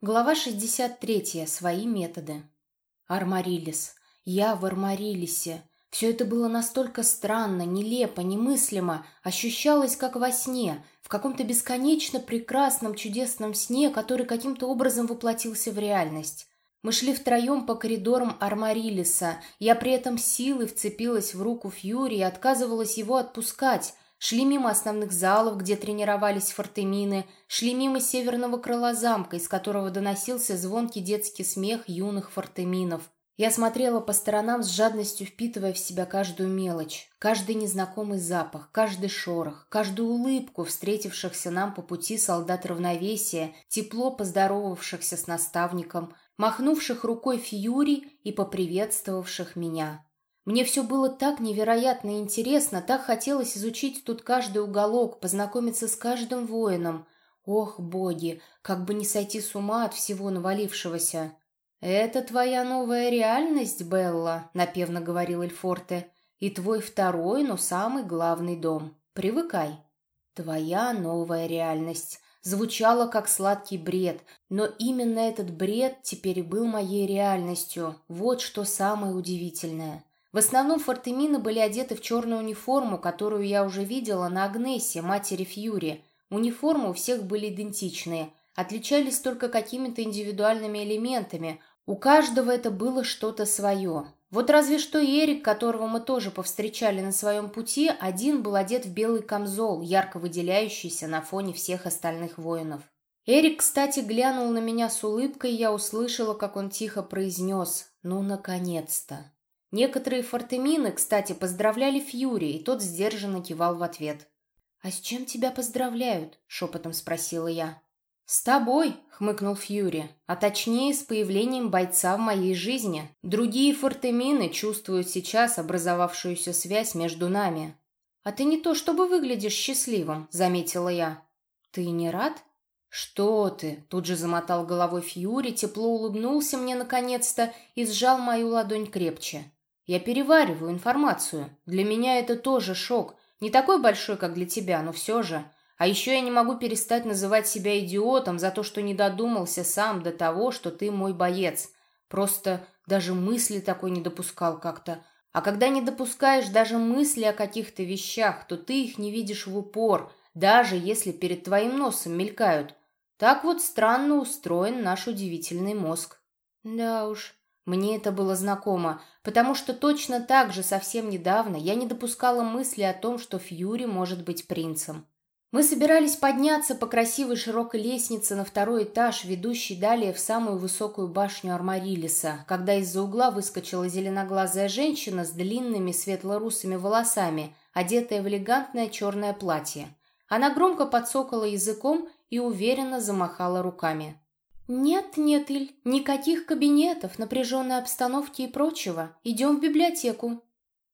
Глава 63. Свои методы. Армарилис. Я в Армарилисе. Все это было настолько странно, нелепо, немыслимо, ощущалось как во сне, в каком-то бесконечно прекрасном, чудесном сне, который каким-то образом воплотился в реальность. Мы шли втроем по коридорам Армарилиса. Я при этом силой вцепилась в руку Фьюри и отказывалась его отпускать. Шли мимо основных залов, где тренировались фортемины, шли мимо северного крыла замка, из которого доносился звонкий детский смех юных фортеминов. Я смотрела по сторонам с жадностью, впитывая в себя каждую мелочь, каждый незнакомый запах, каждый шорох, каждую улыбку встретившихся нам по пути солдат равновесия, тепло поздоровавшихся с наставником, махнувших рукой Фьюри и поприветствовавших меня. Мне все было так невероятно интересно, так хотелось изучить тут каждый уголок, познакомиться с каждым воином. Ох, боги, как бы не сойти с ума от всего навалившегося. «Это твоя новая реальность, Белла», — напевно говорил Эльфорте, «и твой второй, но самый главный дом. Привыкай». «Твоя новая реальность» звучало как сладкий бред, но именно этот бред теперь был моей реальностью. Вот что самое удивительное. В основном фортемины были одеты в черную униформу, которую я уже видела на Агнесе, матери Фьюри. Униформы у всех были идентичные, отличались только какими-то индивидуальными элементами, у каждого это было что-то свое. Вот разве что Эрик, которого мы тоже повстречали на своем пути, один был одет в белый камзол, ярко выделяющийся на фоне всех остальных воинов. Эрик, кстати, глянул на меня с улыбкой, и я услышала, как он тихо произнес «Ну, наконец-то!». Некоторые фортемины, кстати, поздравляли Фьюри, и тот сдержанно кивал в ответ. «А с чем тебя поздравляют?» — шепотом спросила я. «С тобой», — хмыкнул Фьюри, «а точнее с появлением бойца в моей жизни. Другие фортемины чувствуют сейчас образовавшуюся связь между нами». «А ты не то чтобы выглядишь счастливым», — заметила я. «Ты не рад?» «Что ты?» — тут же замотал головой Фьюри, тепло улыбнулся мне наконец-то и сжал мою ладонь крепче. «Я перевариваю информацию. Для меня это тоже шок. Не такой большой, как для тебя, но все же. А еще я не могу перестать называть себя идиотом за то, что не додумался сам до того, что ты мой боец. Просто даже мысли такой не допускал как-то. А когда не допускаешь даже мысли о каких-то вещах, то ты их не видишь в упор, даже если перед твоим носом мелькают. Так вот странно устроен наш удивительный мозг. Да уж, мне это было знакомо, потому что точно так же совсем недавно я не допускала мысли о том, что Фьюри может быть принцем. Мы собирались подняться по красивой широкой лестнице на второй этаж, ведущий далее в самую высокую башню Армарилиса, когда из-за угла выскочила зеленоглазая женщина с длинными светло-русыми волосами, одетая в элегантное черное платье. Она громко подсокала языком и уверенно замахала руками. «Нет, нет, Иль, никаких кабинетов, напряженной обстановки и прочего. Идем в библиотеку.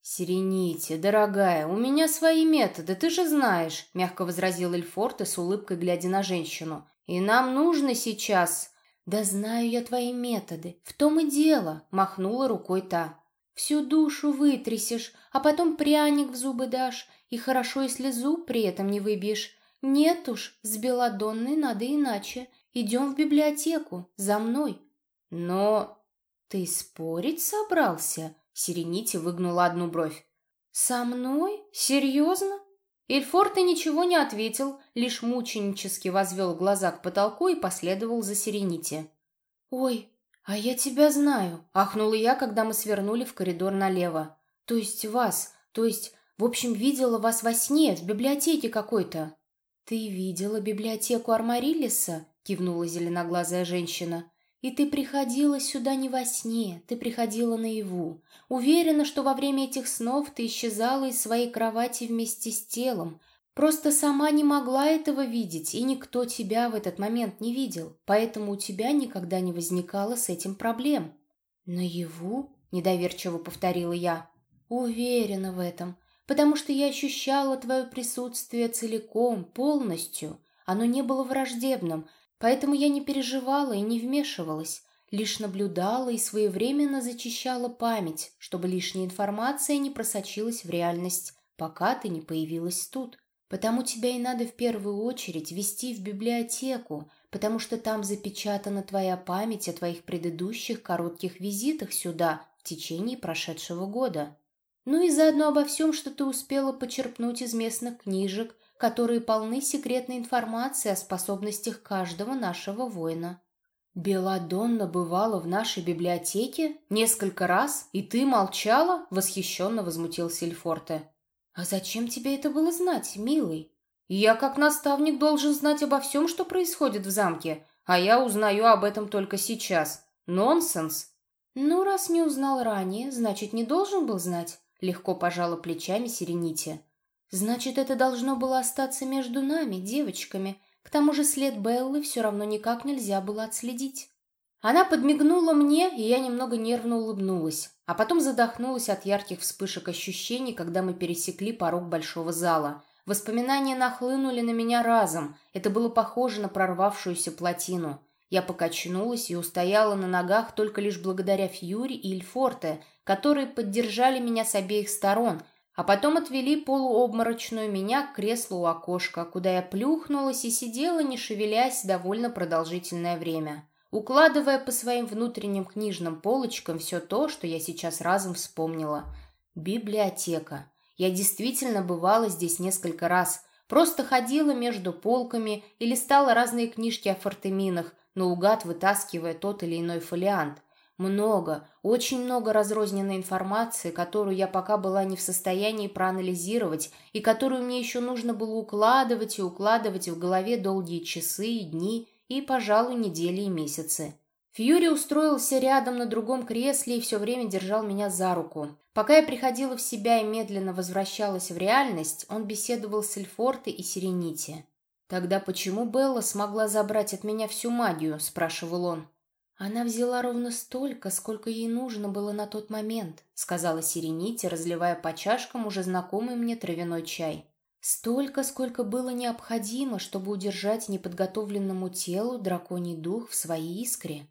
«Сирените, дорогая, у меня свои методы, ты же знаешь», — мягко возразил Эльфорте с улыбкой, глядя на женщину. «И нам нужно сейчас...» «Да знаю я твои методы, в том и дело», — махнула рукой та. «Всю душу вытрясешь, а потом пряник в зубы дашь, и хорошо, если зуб при этом не выбьешь. Нет уж, с Беладонной надо иначе. Идем в библиотеку, за мной». «Но ты спорить собрался?» Сирените выгнула одну бровь. «Со мной? Серьезно?» Эльфорте ничего не ответил, лишь мученически возвел глаза к потолку и последовал за Сирените. «Ой, а я тебя знаю», — ахнула я, когда мы свернули в коридор налево. «То есть вас, то есть, в общем, видела вас во сне, в библиотеке какой-то». «Ты видела библиотеку Армариллиса?» — кивнула зеленоглазая женщина. И ты приходила сюда не во сне, ты приходила наяву. Уверена, что во время этих снов ты исчезала из своей кровати вместе с телом. Просто сама не могла этого видеть, и никто тебя в этот момент не видел, поэтому у тебя никогда не возникало с этим проблем. «Наяву?» — недоверчиво повторила я. «Уверена в этом, потому что я ощущала твое присутствие целиком, полностью. Оно не было враждебным, Поэтому я не переживала и не вмешивалась, лишь наблюдала и своевременно зачищала память, чтобы лишняя информация не просочилась в реальность, пока ты не появилась тут. Потому тебя и надо в первую очередь вести в библиотеку, потому что там запечатана твоя память о твоих предыдущих коротких визитах сюда в течение прошедшего года. Ну и заодно обо всем, что ты успела почерпнуть из местных книжек, которые полны секретной информации о способностях каждого нашего воина. «Беладонна бывала в нашей библиотеке несколько раз, и ты молчала?» — восхищенно возмутился Эльфорте. «А зачем тебе это было знать, милый? Я, как наставник, должен знать обо всем, что происходит в замке, а я узнаю об этом только сейчас. Нонсенс!» «Ну, раз не узнал ранее, значит, не должен был знать», — легко пожала плечами Сирените. «Значит, это должно было остаться между нами, девочками, к тому же след Беллы все равно никак нельзя было отследить. Она подмигнула мне, и я немного нервно улыбнулась, а потом задохнулась от ярких вспышек ощущений, когда мы пересекли порог большого зала. Воспоминания нахлынули на меня разом. Это было похоже на прорвавшуюся плотину. Я покачнулась и устояла на ногах только лишь благодаря Фьюри и Ильфорте, которые поддержали меня с обеих сторон – а потом отвели полуобморочную меня к креслу у окошка, куда я плюхнулась и сидела, не шевелясь, довольно продолжительное время, укладывая по своим внутренним книжным полочкам все то, что я сейчас разом вспомнила. Библиотека. Я действительно бывала здесь несколько раз, просто ходила между полками и листала разные книжки о фортеминах, наугад вытаскивая тот или иной фолиант. Много, очень много разрозненной информации, которую я пока была не в состоянии проанализировать и которую мне еще нужно было укладывать и укладывать в голове долгие часы и дни и, пожалуй, недели и месяцы. Фьюри устроился рядом на другом кресле и все время держал меня за руку. Пока я приходила в себя и медленно возвращалась в реальность, он беседовал с Эльфортой и Сиренити. «Тогда почему Белла смогла забрать от меня всю магию?» – спрашивал он. «Она взяла ровно столько, сколько ей нужно было на тот момент», сказала Сирените, разливая по чашкам уже знакомый мне травяной чай. «Столько, сколько было необходимо, чтобы удержать неподготовленному телу драконий дух в своей искре.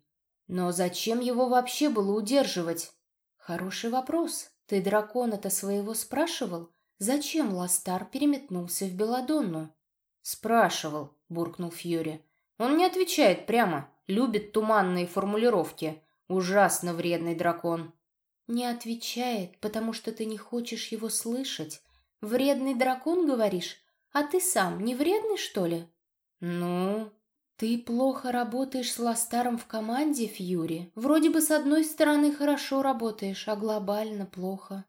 Но зачем его вообще было удерживать?» «Хороший вопрос. Ты дракона-то своего спрашивал? Зачем Ластар переметнулся в Беладонну?» «Спрашивал», — буркнул Фьюри. «Он не отвечает прямо» любит туманные формулировки. Ужасно вредный дракон. Не отвечает, потому что ты не хочешь его слышать. Вредный дракон, говоришь? А ты сам не вредный, что ли? Ну... Ты плохо работаешь с Ластаром в команде, Фьюри. Вроде бы с одной стороны хорошо работаешь, а глобально плохо.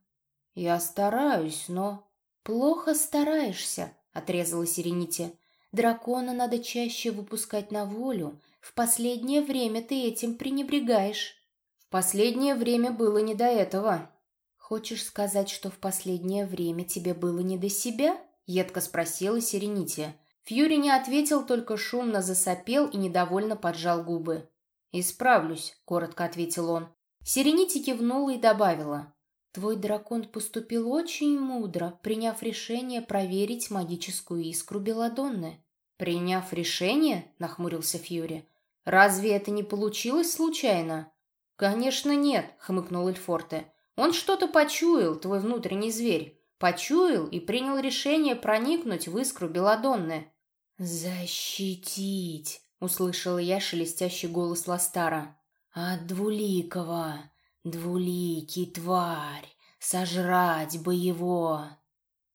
Я стараюсь, но... Плохо стараешься, отрезала Сирените. Дракона надо чаще выпускать на волю, в последнее время ты этим пренебрегаешь. В последнее время было не до этого. Хочешь сказать, что в последнее время тебе было не до себя? Едко спросила Сирените. Фьюри не ответил, только шумно засопел и недовольно поджал губы. «Исправлюсь», — коротко ответил он. Сиренити кивнула и добавила. «Твой дракон поступил очень мудро, приняв решение проверить магическую искру Беладонны». «Приняв решение?» — нахмурился Фьюри. Разве это не получилось случайно? Конечно, нет, хмыкнул Эльфорте. Он что-то почуял, твой внутренний зверь. Почуял и принял решение проникнуть в искру Беладонны. «Защитить!» — услышала я шелестящий голос Ластара. «От двуликого! Двуликий тварь! Сожрать бы его!»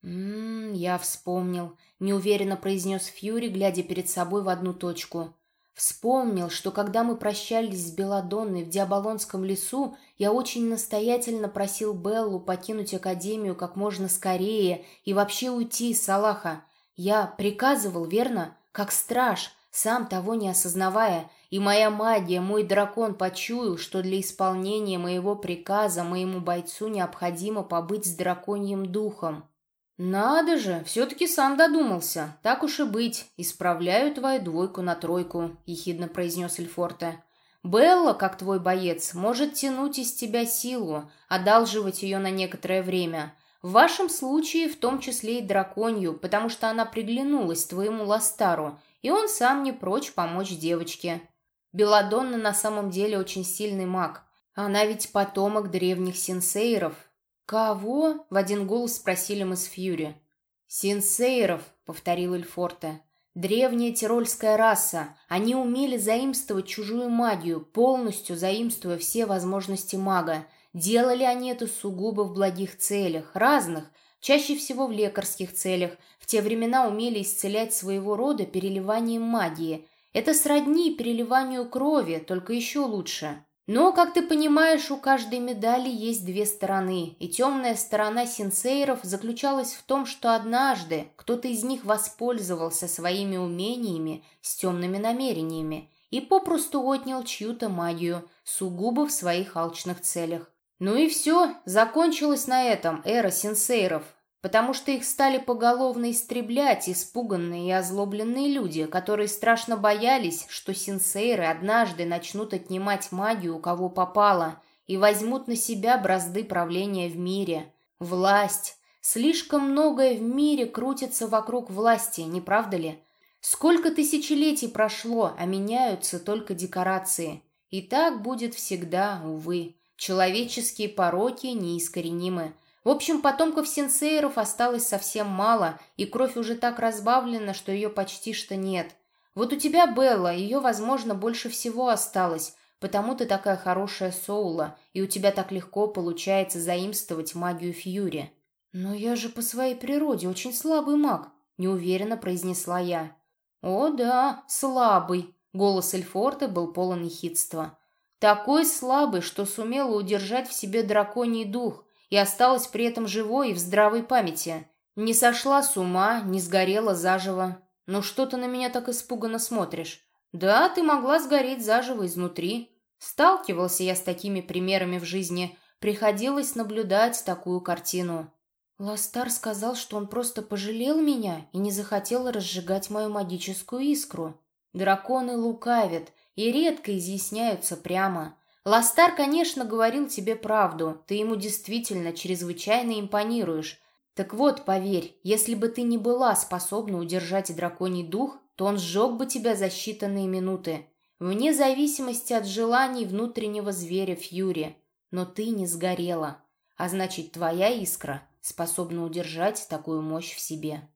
«М-м, я вспомнил», — неуверенно произнес Фьюри, глядя перед собой в одну точку. Вспомнил, что когда мы прощались с Беладонной в Диаболонском лесу, я очень настоятельно просил Беллу покинуть Академию как можно скорее и вообще уйти из Салаха. Я приказывал, верно? Как страж, сам того не осознавая, и моя магия, мой дракон почуял, что для исполнения моего приказа моему бойцу необходимо побыть с драконьим духом. «Надо же, все-таки сам додумался. Так уж и быть. Исправляю твою двойку на тройку», — ехидно произнес Эльфорте. «Белла, как твой боец, может тянуть из тебя силу, одалживать ее на некоторое время. В вашем случае в том числе и драконью, потому что она приглянулась твоему Ластару, и он сам не прочь помочь девочке. Беладонна на самом деле очень сильный маг. Она ведь потомок древних сенсейров, «Кого?» — в один голос спросили мы с Фьюри. «Синсейров», — повторил Эльфорте. «Древняя тирольская раса. Они умели заимствовать чужую магию, полностью заимствуя все возможности мага. Делали они это сугубо в благих целях, разных, чаще всего в лекарских целях. В те времена умели исцелять своего рода переливанием магии. Это сродни переливанию крови, только еще лучше. Но, как ты понимаешь, у каждой медали есть две стороны, и темная сторона синсейров заключалась в том, что однажды кто-то из них воспользовался своими умениями с темными намерениями и попросту отнял чью-то магию, сугубо в своих алчных целях. Ну и все, закончилась на этом эра синсейров, потому что их стали поголовно истреблять испуганные и озлобленные люди, которые страшно боялись, что синсейры однажды начнут отнимать магию у кого попало и возьмут на себя бразды правления в мире. Власть. Слишком многое в мире крутится вокруг власти, не правда ли? Сколько тысячелетий прошло, а меняются только декорации. И так будет всегда, увы. Человеческие пороки неискоренимы. В общем, потомков сенсейров осталось совсем мало, и кровь уже так разбавлена, что ее почти что нет. Вот у тебя, Белла, ее, возможно, больше всего осталось, потому ты такая хорошая Соула, и у тебя так легко получается заимствовать магию Фьюри. «Но я же по своей природе очень слабый маг», — неуверенно произнесла я. «О да, слабый», — голос Эльфорта был полон ехидства. «Такой слабый, что сумела удержать в себе драконий дух, и осталась при этом живой и в здравой памяти. Не сошла с ума, не сгорела заживо. Ну что ты на меня так испуганно смотришь? Да, ты могла сгореть заживо изнутри. Сталкивался я с такими примерами в жизни. Приходилось наблюдать такую картину. Ластар сказал, что он просто пожалел меня и не захотел разжигать мою магическую искру. Драконы лукавят и редко изъясняются прямо. Ластар, конечно, говорил тебе правду, ты ему действительно чрезвычайно импонируешь. Так вот, поверь, если бы ты не была способна удержать драконий дух, то он сжег бы тебя за считанные минуты, вне зависимости от желаний внутреннего зверя Фьюри. Но ты не сгорела, а значит, твоя искра способна удержать такую мощь в себе.